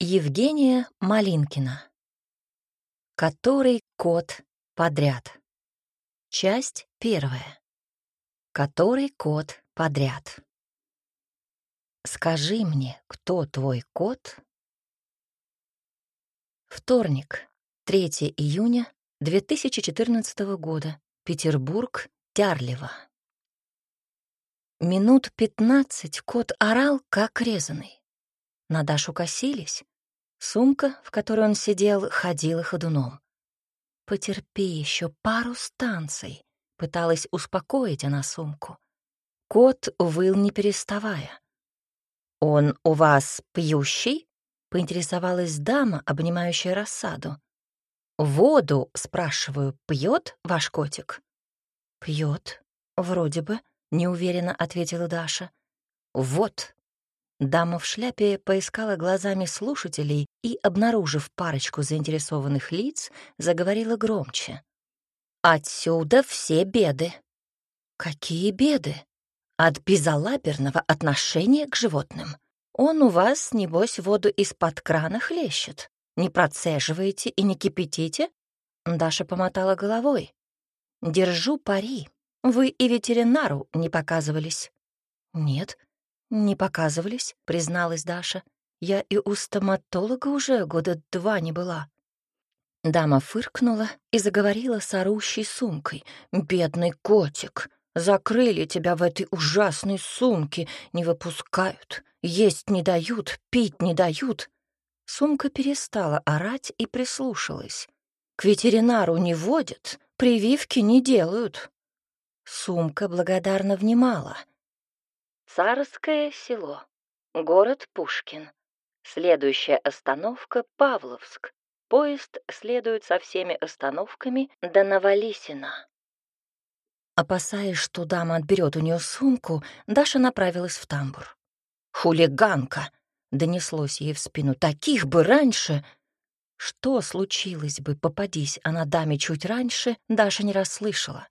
Евгения Малинкина. Который кот подряд. Часть первая. Который кот подряд. Скажи мне, кто твой кот? Вторник, 3 июня 2014 года. Петербург, Тярлево. Минут пятнадцать кот орал, как резанный. На Дашу косились. Сумка, в которой он сидел, ходила ходуном. «Потерпи еще пару станций», — пыталась успокоить она сумку. Кот выл, не переставая. «Он у вас пьющий?» — поинтересовалась дама, обнимающая рассаду. «Воду, спрашиваю, пьет ваш котик?» «Пьет, вроде бы», — неуверенно ответила Даша. «Вот, Дама в шляпе поискала глазами слушателей и, обнаружив парочку заинтересованных лиц, заговорила громче. «Отсюда все беды». «Какие беды?» «От безалаберного отношения к животным. Он у вас, небось, воду из-под крана хлещет. Не процеживаете и не кипятите?» Даша помотала головой. «Держу пари. Вы и ветеринару не показывались». «Нет, «Не показывались», — призналась Даша. «Я и у стоматолога уже года два не была». Дама фыркнула и заговорила с орущей сумкой. «Бедный котик, закрыли тебя в этой ужасной сумке, не выпускают, есть не дают, пить не дают». Сумка перестала орать и прислушалась. «К ветеринару не водят, прививки не делают». Сумка благодарно внимала — Царское село. Город Пушкин. Следующая остановка — Павловск. Поезд следует со всеми остановками до Новолисина. Опасаясь, что дама отберет у нее сумку, Даша направилась в тамбур. «Хулиганка!» — донеслось ей в спину. «Таких бы раньше!» Что случилось бы, попадись она даме чуть раньше, Даша не расслышала.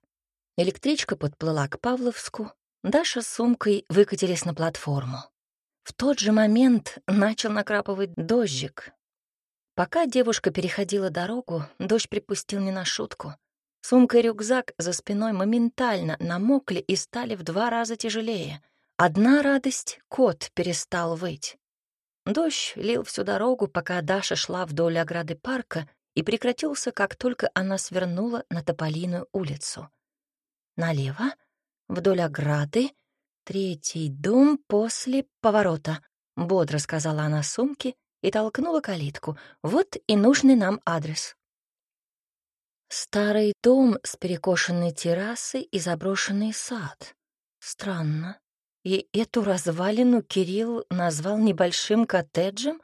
Электричка подплыла к Павловску, Даша с сумкой выкатились на платформу. В тот же момент начал накрапывать дождик. Пока девушка переходила дорогу, дождь припустил не на шутку. Сумка и рюкзак за спиной моментально намокли и стали в два раза тяжелее. Одна радость — кот перестал выть. Дождь лил всю дорогу, пока Даша шла вдоль ограды парка, и прекратился, как только она свернула на Тополиную улицу. Налево вдоль ограды, третий дом после поворота», — бодро сказала она сумке и толкнула калитку. «Вот и нужный нам адрес». Старый дом с перекошенной террасой и заброшенный сад. Странно. И эту развалину Кирилл назвал небольшим коттеджем?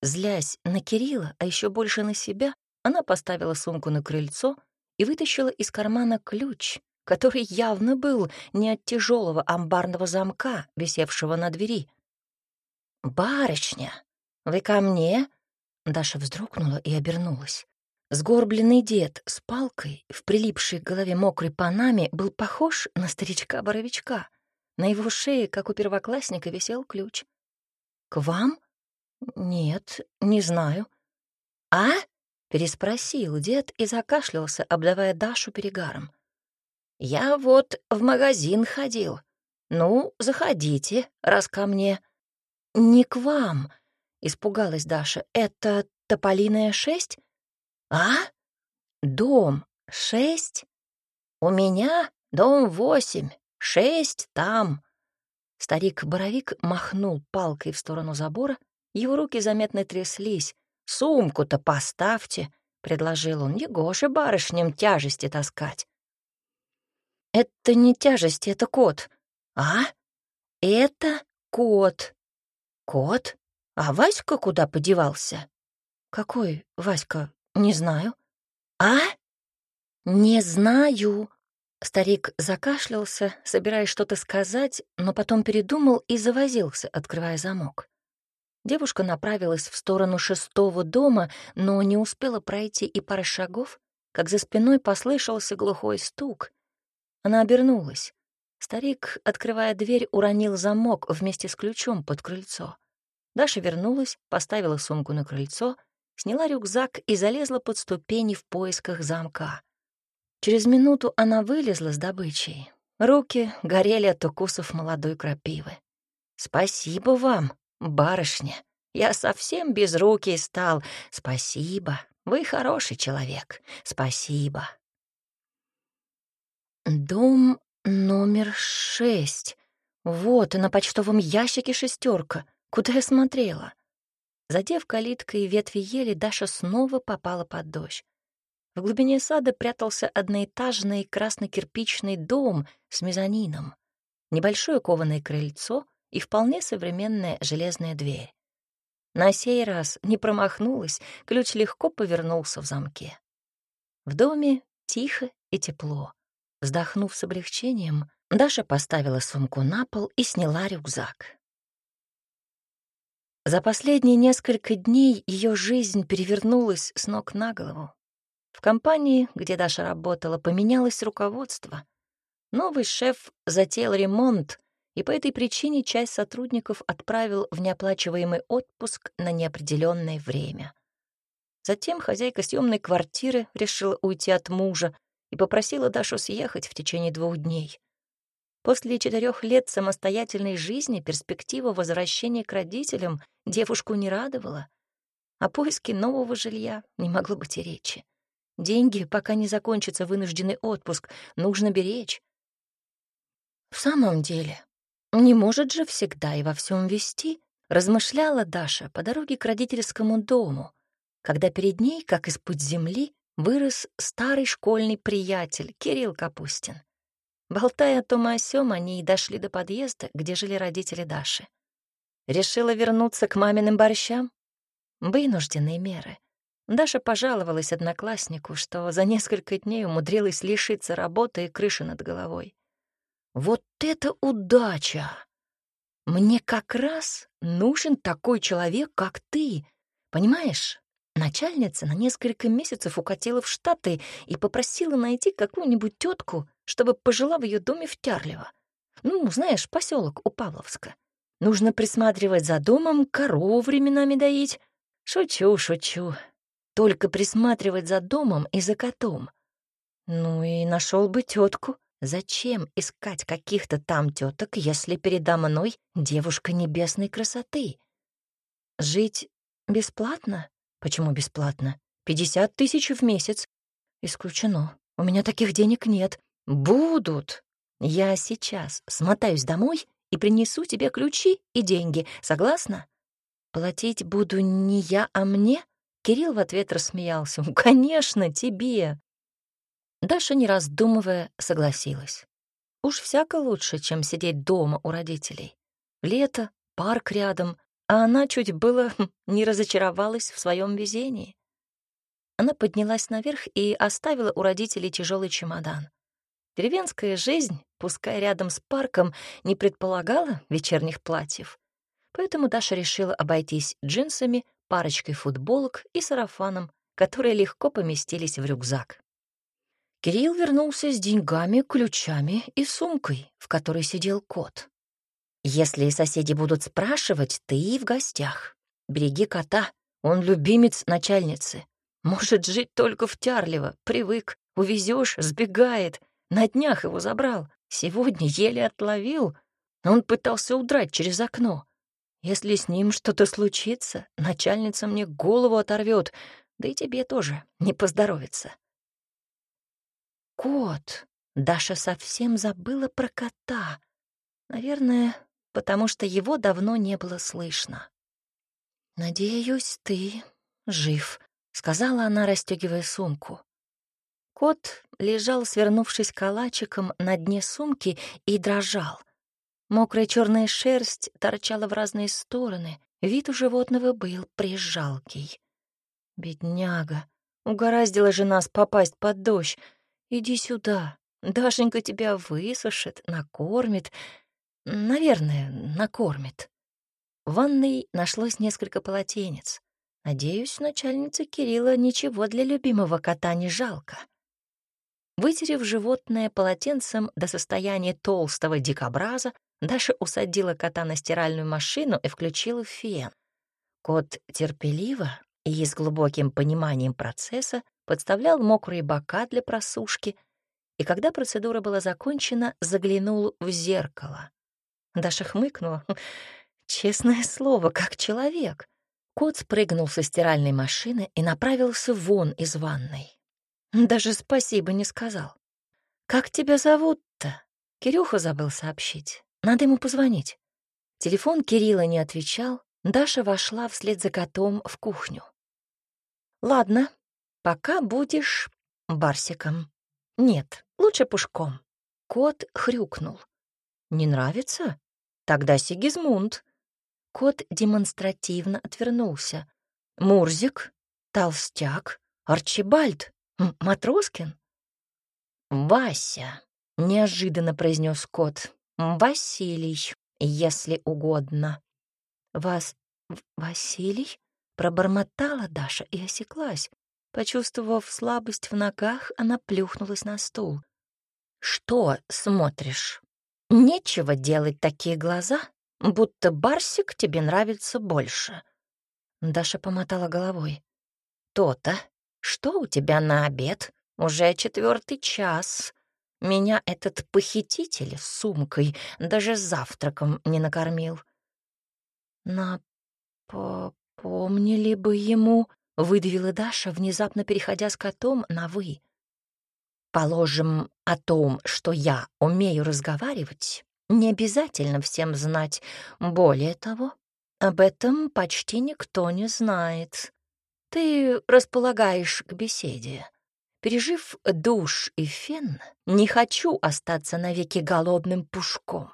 Злясь на Кирилла, а еще больше на себя, она поставила сумку на крыльцо и вытащила из кармана ключ, который явно был не от тяжелого амбарного замка, висевшего на двери. «Барышня, вы ко мне?» Даша вздрогнула и обернулась. Сгорбленный дед с палкой в прилипшей к голове мокрой панаме был похож на старичка-боровичка. На его шее, как у первоклассника, висел ключ. «К вам?» «Нет, не знаю». «А?» — переспросил дед и закашлялся, обдавая Дашу перегаром. «Я вот в магазин ходил. Ну, заходите, раз ко мне». «Не к вам», — испугалась Даша. «Это Тополиная шесть?» «А? Дом шесть? У меня дом восемь, шесть там». Старик-боровик махнул палкой в сторону забора, его руки заметно тряслись. «Сумку-то поставьте», — предложил он, — «негоже барышням тяжести таскать». Это не тяжесть, это кот. А? Это кот. Кот? А Васька куда подевался? Какой Васька? Не знаю. А? Не знаю. Старик закашлялся, собираясь что-то сказать, но потом передумал и завозился, открывая замок. Девушка направилась в сторону шестого дома, но не успела пройти и пары шагов, как за спиной послышался глухой стук, она обернулась. Старик, открывая дверь, уронил замок вместе с ключом под крыльцо. Даша вернулась, поставила сумку на крыльцо, сняла рюкзак и залезла под ступени в поисках замка. Через минуту она вылезла с добычей. Руки горели от укусов молодой крапивы. «Спасибо вам, барышня. Я совсем без руки стал. Спасибо. Вы хороший человек. Спасибо». Дом номер шесть. Вот, на почтовом ящике шестерка. Куда я смотрела? Задев калиткой ветви ели, Даша снова попала под дождь. В глубине сада прятался одноэтажный красно-кирпичный дом с мезонином, небольшое кованое крыльцо и вполне современная железная дверь. На сей раз не промахнулась, ключ легко повернулся в замке. В доме тихо и тепло. Вздохнув с облегчением, Даша поставила сумку на пол и сняла рюкзак. За последние несколько дней ее жизнь перевернулась с ног на голову. В компании, где Даша работала, поменялось руководство. Новый шеф затеял ремонт, и по этой причине часть сотрудников отправил в неоплачиваемый отпуск на неопределенное время. Затем хозяйка съемной квартиры решила уйти от мужа и попросила Дашу съехать в течение двух дней. После четырех лет самостоятельной жизни перспектива возвращения к родителям девушку не радовала. О поиске нового жилья не могло быть и речи. Деньги, пока не закончится вынужденный отпуск, нужно беречь. В самом деле, не может же всегда и во всем вести, размышляла Даша по дороге к родительскому дому, когда перед ней, как из-под земли, вырос старый школьный приятель Кирилл Капустин. Болтая о том и о сём, они и дошли до подъезда, где жили родители Даши. Решила вернуться к маминым борщам? Вынужденные меры. Даша пожаловалась однокласснику, что за несколько дней умудрилась лишиться работы и крыши над головой. «Вот это удача! Мне как раз нужен такой человек, как ты. Понимаешь, начальница на несколько месяцев укатила в Штаты и попросила найти какую-нибудь тетку, чтобы пожила в ее доме в Тярлево. Ну, знаешь, поселок у Павловска. Нужно присматривать за домом, корову временами доить. Шучу, шучу. Только присматривать за домом и за котом. Ну и нашел бы тетку. Зачем искать каких-то там теток, если передо мной девушка небесной красоты? Жить бесплатно? Почему бесплатно? Пятьдесят тысяч в месяц. Исключено. У меня таких денег нет. «Будут. Я сейчас смотаюсь домой и принесу тебе ключи и деньги. Согласна? Платить буду не я, а мне?» Кирилл в ответ рассмеялся. «Конечно, тебе!» Даша, не раздумывая, согласилась. Уж всяко лучше, чем сидеть дома у родителей. Лето, парк рядом, а она чуть было не разочаровалась в своем везении. Она поднялась наверх и оставила у родителей тяжелый чемодан. Деревенская жизнь, пускай рядом с парком, не предполагала вечерних платьев. Поэтому Даша решила обойтись джинсами, парочкой футболок и сарафаном, которые легко поместились в рюкзак. Кирилл вернулся с деньгами, ключами и сумкой, в которой сидел кот. «Если соседи будут спрашивать, ты в гостях. Береги кота, он любимец начальницы. Может жить только в Тярлево, привык, увезешь, сбегает. На днях его забрал. Сегодня еле отловил. Он пытался удрать через окно. Если с ним что-то случится, начальница мне голову оторвет, да и тебе тоже не поздоровится. Кот. Даша совсем забыла про кота. Наверное, потому что его давно не было слышно. «Надеюсь, ты жив», — сказала она, расстегивая сумку. Кот лежал, свернувшись калачиком на дне сумки и дрожал. Мокрая черная шерсть торчала в разные стороны. Вид у животного был прижалкий. «Бедняга, угораздила же нас попасть под дождь. Иди сюда, Дашенька тебя высушит, накормит. Наверное, накормит». В ванной нашлось несколько полотенец. Надеюсь, начальница Кирилла ничего для любимого кота не жалко. Вытерев животное полотенцем до состояния толстого дикобраза, Даша усадила кота на стиральную машину и включила фен. Кот терпеливо и с глубоким пониманием процесса подставлял мокрые бока для просушки, и когда процедура была закончена, заглянул в зеркало. Даша хмыкнула. Честное слово, как человек. Кот спрыгнул со стиральной машины и направился вон из ванной. Даже спасибо не сказал. «Как тебя зовут-то?» Кирюха забыл сообщить. Надо ему позвонить. Телефон Кирилла не отвечал. Даша вошла вслед за котом в кухню. «Ладно, пока будешь барсиком. Нет, лучше пушком». Кот хрюкнул. «Не нравится? Тогда Сигизмунд». Кот демонстративно отвернулся. «Мурзик, Толстяк, Арчибальд, Матроскин?» «Вася», — неожиданно произнес кот. «Василий, если угодно». «Вас... Василий?» — пробормотала Даша и осеклась. Почувствовав слабость в ногах, она плюхнулась на стул. «Что смотришь? Нечего делать такие глаза, будто Барсик тебе нравится больше». Даша помотала головой. «То-то. Что у тебя на обед? Уже четвертый час. Меня этот похититель с сумкой даже завтраком не накормил». «Напомнили бы ему», — выдавила Даша, внезапно переходя с котом на «вы». «Положим, о том, что я умею разговаривать, не обязательно всем знать. Более того, об этом почти никто не знает. Ты располагаешь к беседе. Пережив душ и фен, не хочу остаться навеки голодным пушком.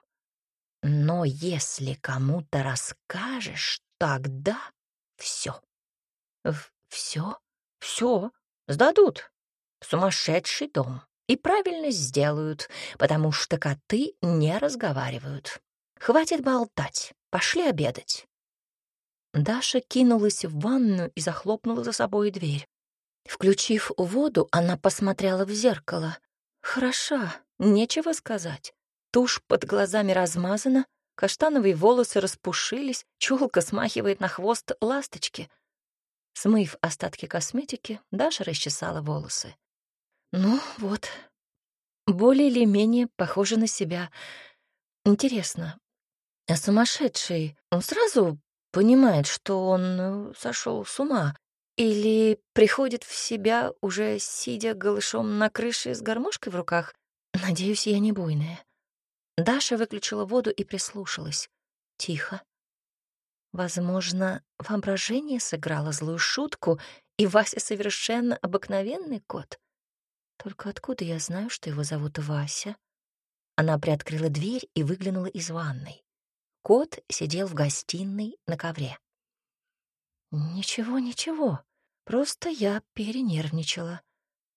Но если кому-то расскажешь, тогда все. Все? Все? Сдадут. Сумасшедший дом. И правильно сделают, потому что коты не разговаривают. Хватит болтать, пошли обедать. Даша кинулась в ванную и захлопнула за собой дверь. Включив воду, она посмотрела в зеркало. Хороша, нечего сказать. Тушь под глазами размазана, каштановые волосы распушились, челка смахивает на хвост ласточки. Смыв остатки косметики, Даша расчесала волосы. Ну вот, более или менее похоже на себя. Интересно, а сумасшедший, он сразу понимает, что он э, сошел с ума, или приходит в себя, уже сидя голышом на крыше с гармошкой в руках? Надеюсь, я не буйная. Даша выключила воду и прислушалась. Тихо. Возможно, воображение сыграло злую шутку, и Вася совершенно обыкновенный кот. Только откуда я знаю, что его зовут Вася? Она приоткрыла дверь и выглянула из ванной. Кот сидел в гостиной на ковре. «Ничего, ничего, просто я перенервничала».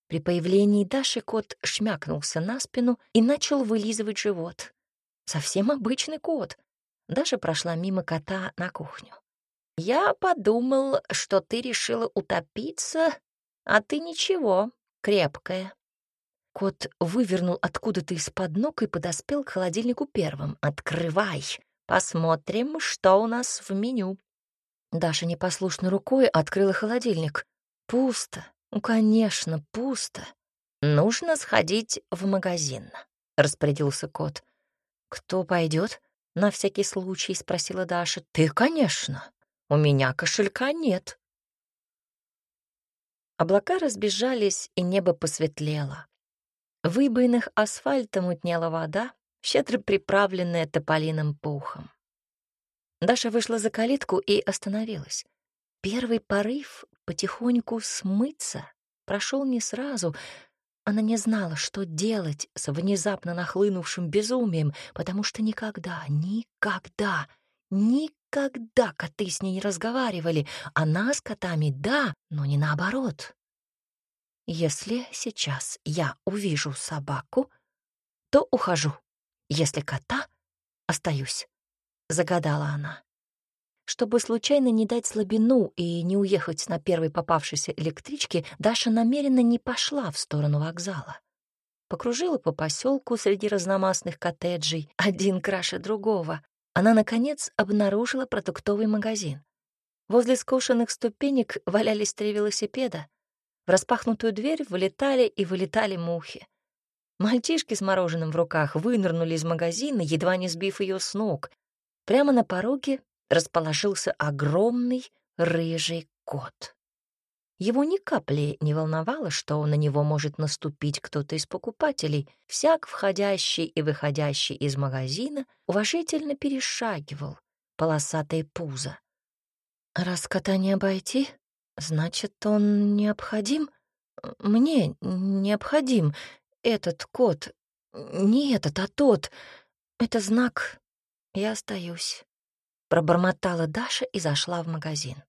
При появлении Даши кот шмякнулся на спину и начал вылизывать живот. Совсем обычный кот. Даша прошла мимо кота на кухню. «Я подумал, что ты решила утопиться, а ты ничего, крепкая». Кот вывернул откуда-то из-под ног и подоспел к холодильнику первым. «Открывай! Посмотрим, что у нас в меню». Даша непослушной рукой открыла холодильник. Пусто. Ну, конечно, пусто. Нужно сходить в магазин, распорядился кот. Кто пойдет? На всякий случай спросила Даша. Ты, конечно. У меня кошелька нет. Облака разбежались, и небо посветлело. В выбоинах асфальта мутнела вода, щедро приправленная тополиным пухом. Даша вышла за калитку и остановилась. Первый порыв потихоньку смыться прошел не сразу. Она не знала, что делать с внезапно нахлынувшим безумием, потому что никогда, никогда, никогда коты с ней не разговаривали. Она с котами — да, но не наоборот. Если сейчас я увижу собаку, то ухожу. Если кота — остаюсь, — загадала она. Чтобы случайно не дать слабину и не уехать на первой попавшейся электричке, Даша намеренно не пошла в сторону вокзала. Покружила по поселку среди разномастных коттеджей, один краше другого. Она, наконец, обнаружила продуктовый магазин. Возле скошенных ступенек валялись три велосипеда. В распахнутую дверь вылетали и вылетали мухи. Мальчишки с мороженым в руках вынырнули из магазина, едва не сбив ее с ног. Прямо на пороге расположился огромный рыжий кот. Его ни капли не волновало, что на него может наступить кто-то из покупателей. Всяк, входящий и выходящий из магазина, уважительно перешагивал полосатые пузо. «Раз кота не обойти, значит, он необходим? Мне необходим этот кот. Не этот, а тот. Это знак. Я остаюсь». Пробормотала Даша и зашла в магазин.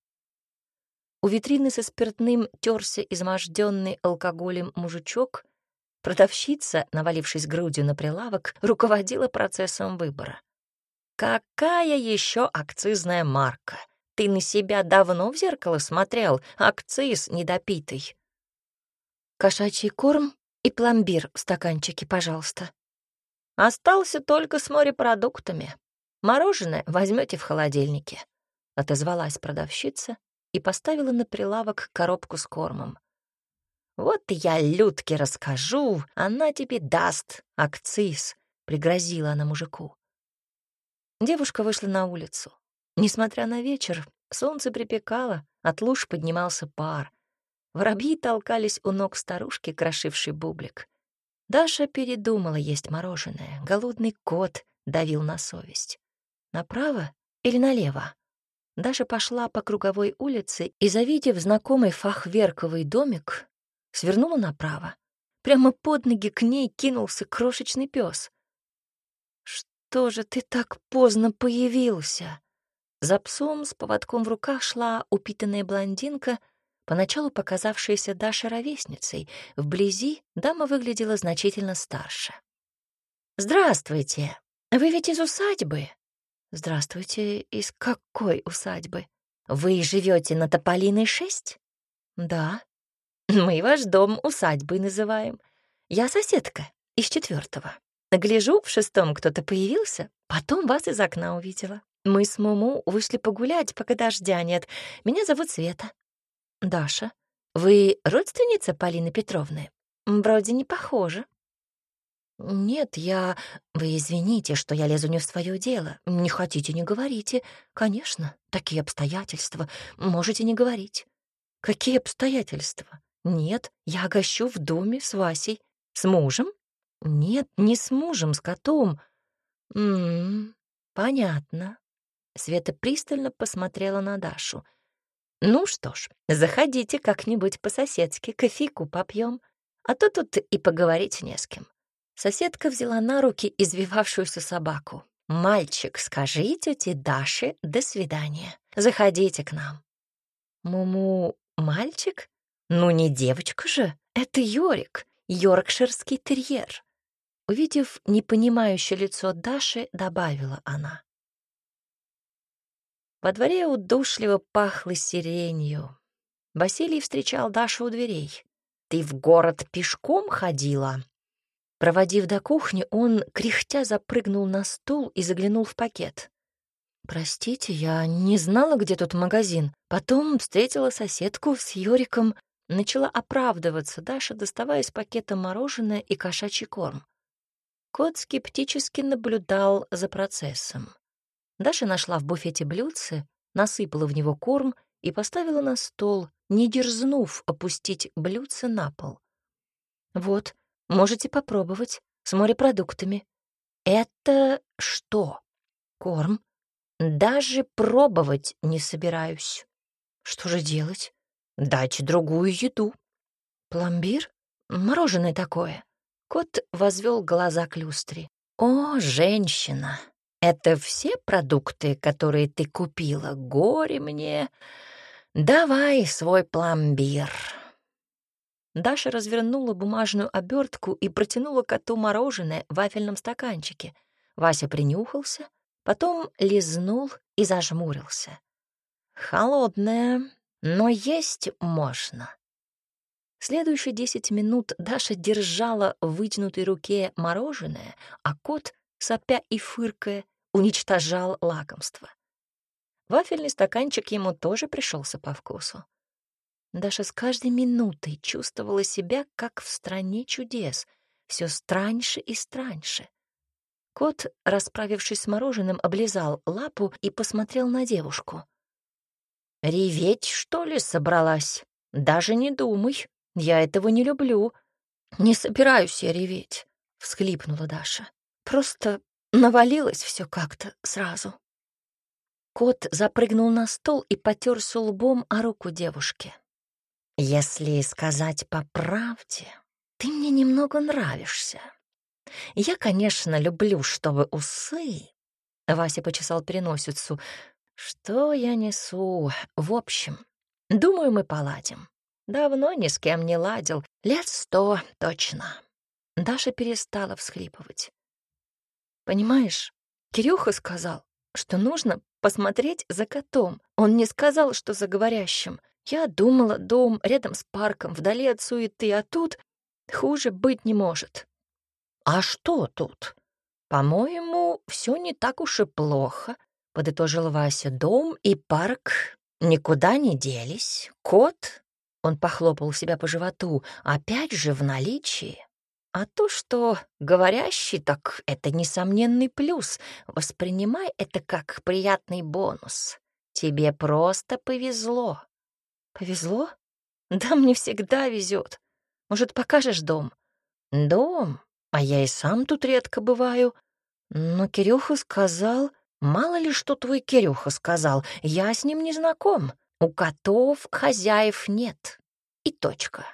У витрины со спиртным терся изможденный алкоголем мужичок. Продавщица, навалившись грудью на прилавок, руководила процессом выбора. «Какая еще акцизная марка? Ты на себя давно в зеркало смотрел? Акциз недопитый». «Кошачий корм и пломбир в стаканчике, пожалуйста». «Остался только с морепродуктами. Мороженое возьмете в холодильнике», — отозвалась продавщица и поставила на прилавок коробку с кормом. «Вот я Людке расскажу, она тебе даст акциз», — пригрозила она мужику. Девушка вышла на улицу. Несмотря на вечер, солнце припекало, от луж поднимался пар. Воробьи толкались у ног старушки, крошившей бублик. Даша передумала есть мороженое. Голодный кот давил на совесть. Направо или налево? Даша пошла по круговой улице и, завидев знакомый фахверковый домик, свернула направо. Прямо под ноги к ней кинулся крошечный пес. «Что же ты так поздно появился?» За псом с поводком в руках шла упитанная блондинка, поначалу показавшаяся Даше ровесницей. Вблизи дама выглядела значительно старше. «Здравствуйте! Вы ведь из усадьбы?» «Здравствуйте, из какой усадьбы? Вы живете на Тополиной 6?» «Да». «Мы ваш дом усадьбой называем. Я соседка из четвертого. Гляжу, в шестом кто-то появился, потом вас из окна увидела. Мы с Муму вышли погулять, пока дождя нет. Меня зовут Света». «Даша, вы родственница Полины Петровны? Вроде не похожа». «Нет, я... Вы извините, что я лезу не в свое дело. Не хотите, не говорите. Конечно, такие обстоятельства. Можете не говорить». «Какие обстоятельства? Нет, я гощу в доме с Васей. С мужем? Нет, не с мужем, с котом. М понятно». Света пристально посмотрела на Дашу. «Ну что ж, заходите как-нибудь по-соседски, кофейку попьем, а то тут и поговорить не с кем». Соседка взяла на руки извивавшуюся собаку. «Мальчик, скажи тете Даше «до свидания». Заходите к нам». «Муму, мальчик? Ну не девочка же, это Йорик, йоркширский терьер». Увидев непонимающее лицо Даши, добавила она. Во дворе удушливо пахло сиренью. Василий встречал Дашу у дверей. «Ты в город пешком ходила?» Проводив до кухни, он, кряхтя, запрыгнул на стул и заглянул в пакет. «Простите, я не знала, где тут магазин. Потом встретила соседку с Йориком. Начала оправдываться Даша, доставая из пакета мороженое и кошачий корм. Кот скептически наблюдал за процессом. Даша нашла в буфете блюдце, насыпала в него корм и поставила на стол, не дерзнув опустить блюдце на пол. «Вот, Можете попробовать с морепродуктами. Это что? Корм? Даже пробовать не собираюсь. Что же делать? Дайте другую еду. Пломбир? Мороженое такое. Кот возвел глаза к люстре. О, женщина, это все продукты, которые ты купила? Горе мне. Давай свой пломбир. Даша развернула бумажную обертку и протянула коту мороженое в вафельном стаканчике. Вася принюхался, потом лизнул и зажмурился. «Холодное, но есть можно». Следующие десять минут Даша держала в вытянутой руке мороженое, а кот, сопя и фыркая, уничтожал лакомство. Вафельный стаканчик ему тоже пришелся по вкусу. Даша с каждой минутой чувствовала себя, как в стране чудес, все страньше и страньше. Кот, расправившись с мороженым, облизал лапу и посмотрел на девушку. «Реветь, что ли, собралась? Даже не думай, я этого не люблю. Не собираюсь я реветь», — всхлипнула Даша. «Просто навалилось все как-то сразу». Кот запрыгнул на стол и потерся лбом о руку девушки. «Если сказать по правде, ты мне немного нравишься. Я, конечно, люблю, чтобы усы...» Вася почесал переносицу. «Что я несу? В общем, думаю, мы поладим. Давно ни с кем не ладил, лет сто точно». Даша перестала всхлипывать. «Понимаешь, Кирюха сказал, что нужно посмотреть за котом. Он не сказал, что за говорящим. Я думала, дом рядом с парком, вдали от суеты, а тут хуже быть не может. А что тут? По-моему, все не так уж и плохо, подытожила Вася. Дом и парк никуда не делись. Кот, он похлопал себя по животу, опять же в наличии. А то, что говорящий, так это несомненный плюс. Воспринимай это как приятный бонус. Тебе просто повезло. Повезло? Да мне всегда везет. Может, покажешь дом? Дом? А я и сам тут редко бываю. Но Кирюха сказал... Мало ли, что твой Кирюха сказал. Я с ним не знаком. У котов хозяев нет. И точка.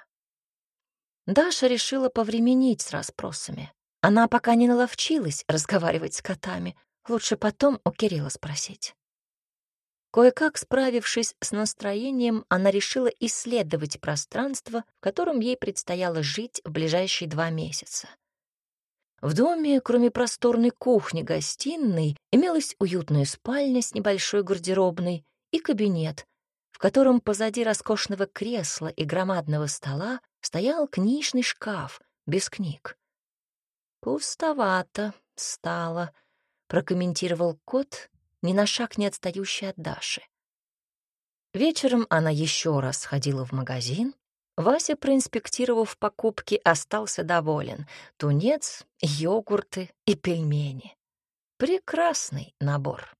Даша решила повременить с расспросами. Она пока не наловчилась разговаривать с котами. Лучше потом у Кирилла спросить. Кое-как справившись с настроением, она решила исследовать пространство, в котором ей предстояло жить в ближайшие два месяца. В доме, кроме просторной кухни-гостиной, имелась уютная спальня с небольшой гардеробной и кабинет, в котором позади роскошного кресла и громадного стола стоял книжный шкаф без книг. «Пустовато стало», — прокомментировал кот, ни на шаг не отстающий от Даши. Вечером она еще раз ходила в магазин. Вася, проинспектировав покупки, остался доволен. Тунец, йогурты и пельмени. Прекрасный набор.